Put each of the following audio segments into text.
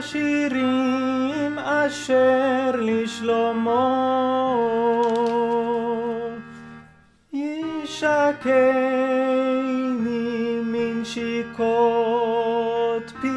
השירים אשר לשלמה ישקני מנשיקות פיהו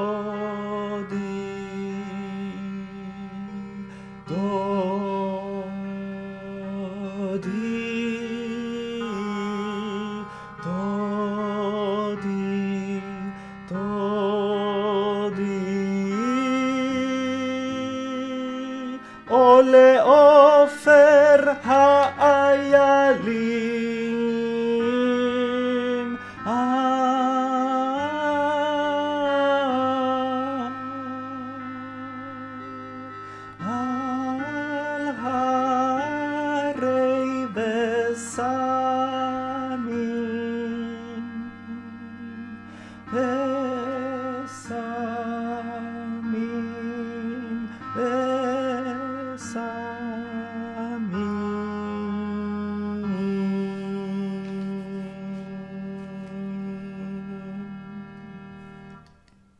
Ole ofer ha'ayali sun.